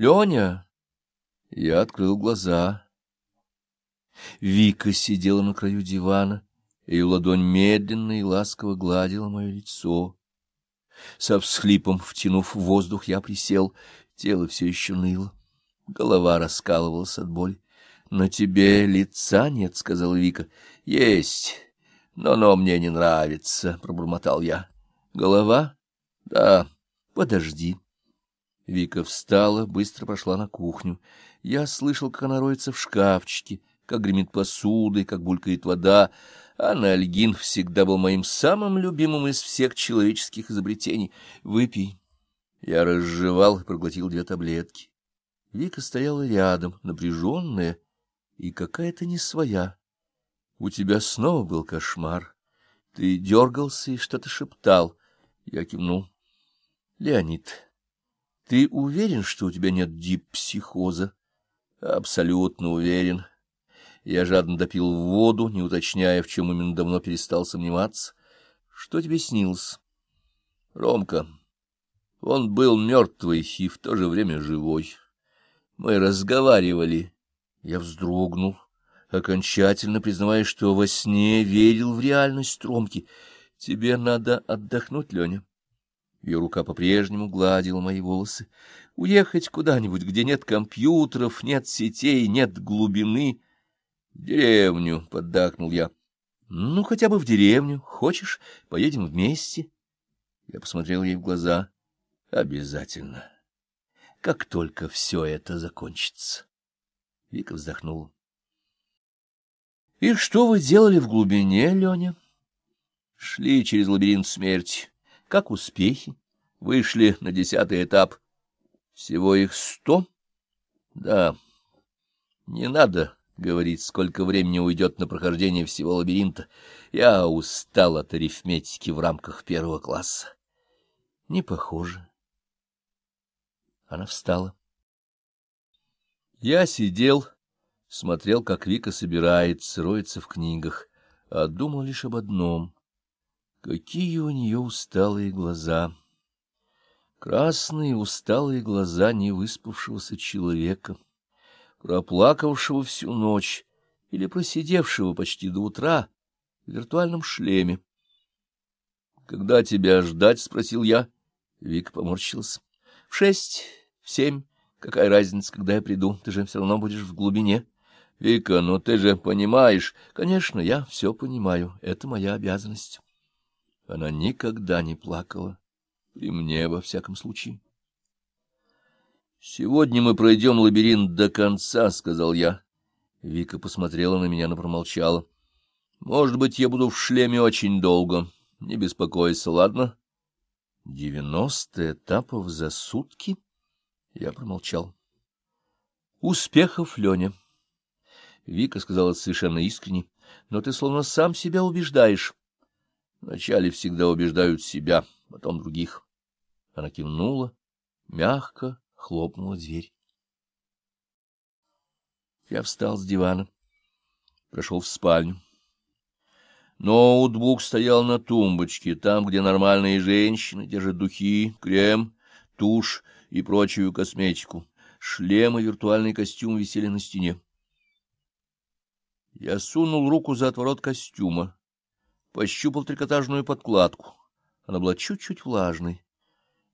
Леня! Я открыл глаза. Вика сидела на краю дивана, и ладонь медленно и ласково гладила мое лицо. Со всхлипом, втянув воздух, я присел, тело все еще ныло, голова раскалывалась от боли. — На тебе лица нет, — сказала Вика. — Есть, но оно мне не нравится, — пробормотал я. — Голова? — Да. — Подожди. Вика встала, быстро прошла на кухню. Я слышал, как она роется в шкафчике, как гремит посудой, как булькает вода. Анальгин всегда был моим самым любимым из всех человеческих изобретений. Выпей. Я разжевал и проглотил две таблетки. Вика стояла рядом, напряженная и какая-то не своя. У тебя снова был кошмар. Ты дергался и что-то шептал. Я кивнул. Леонид, ты уверен, что у тебя нет диппсихоза? Абсолютно уверен. Я жадно допил воду, не уточняя, в чем именно давно перестал сомневаться. Что тебе снилось? Ромка. Он был мертвый и в то же время живой. Мы разговаривали. Я вздрогнул, окончательно признавая, что во сне верил в реальность Ромки. Тебе надо отдохнуть, Леня. Ее рука по-прежнему гладила мои волосы. Уехать куда-нибудь, где нет компьютеров, нет сетей, нет глубины. — В деревню, — поддакнул я. — Ну, хотя бы в деревню. Хочешь, поедем вместе? Я посмотрел ей в глаза. — Обязательно. Как только все это закончится. Вика вздохнула. — И что вы делали в глубине, Леня? — Шли через лабиринт смерти. Как успехи? Вышли на десятый этап. Всего их сто? Да. Не надо говорить, сколько времени уйдет на прохождение всего лабиринта. Я устал от арифметики в рамках первого класса. Не похоже. Она встала. Я сидел, смотрел, как Вика собирается, роется в книгах, а думал лишь об одном — Какие у нее усталые глаза! Красные усталые глаза невыспавшегося человека, проплакавшего всю ночь или просидевшего почти до утра в виртуальном шлеме. — Когда тебя ждать? — спросил я. Вика поморщилась. — В шесть, в семь. Какая разница, когда я приду? Ты же все равно будешь в глубине. — Вика, ну ты же понимаешь. Конечно, я все понимаю. Это моя обязанность. Она никогда не плакала, при мне во всяком случае. «Сегодня мы пройдем лабиринт до конца», — сказал я. Вика посмотрела на меня, но промолчала. «Может быть, я буду в шлеме очень долго. Не беспокойся, ладно?» «Девяносто этапов за сутки?» Я промолчал. «Успехов, Леня!» Вика сказала совершенно искренне. «Но ты словно сам себя убеждаешь. Вначале всегда убеждают себя, потом других. Она кивнула, мягко хлопнула дверь. Я встал с дивана, прошел в спальню. Ноутбук стоял на тумбочке, там, где нормальные женщины держат духи, крем, тушь и прочую косметику. Шлем и виртуальный костюм висели на стене. Я сунул руку за отворот костюма пощупал трикотажную подкладку. Она была чуть-чуть влажной.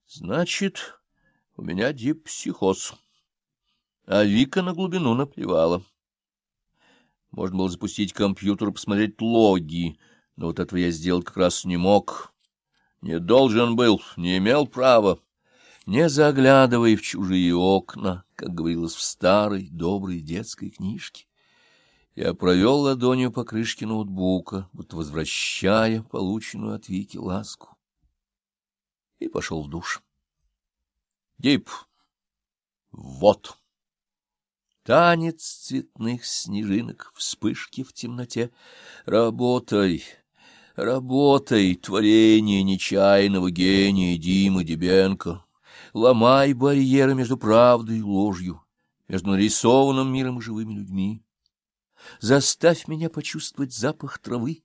Значит, у меня дипсихоз. А Вика на глубину наплевала. Можно было запустить компьютер посмотреть логи, но вот этого я сделать как раз не мог. Не должен был, не имел права. Не заглядывай в чужие окна, как говорилось в старой доброй детской книжке. Я провел ладонью по крышке ноутбука, будто возвращая полученную от Вики ласку. И пошел в душ. Дип. Вот. Танец цветных снежинок, вспышки в темноте. Работай, работай, творение нечаянного гения Димы Дебенко. Ломай барьеры между правдой и ложью, между нарисованным миром и живыми людьми. Заставь меня почувствовать запах травы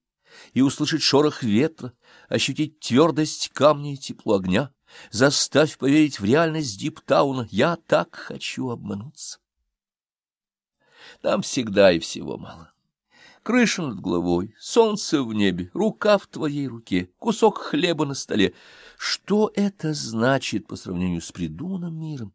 и услышать шорох ветра, ощутить твердость камня и тепло огня. Заставь поверить в реальность Диптауна. Я так хочу обмануться. Там всегда и всего мало. Крыша над головой, солнце в небе, рука в твоей руке, кусок хлеба на столе. Что это значит по сравнению с придуманным миром?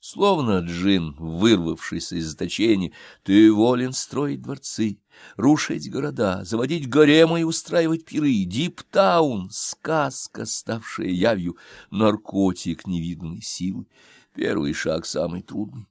Словно джин, вырвавшийся из заточения, ты волен строить дворцы, рушить города, заводить гаремы и устраивать пиры. Диптаун — сказка, ставшая явью, наркотик невиданной силы. Первый шаг самый трудный.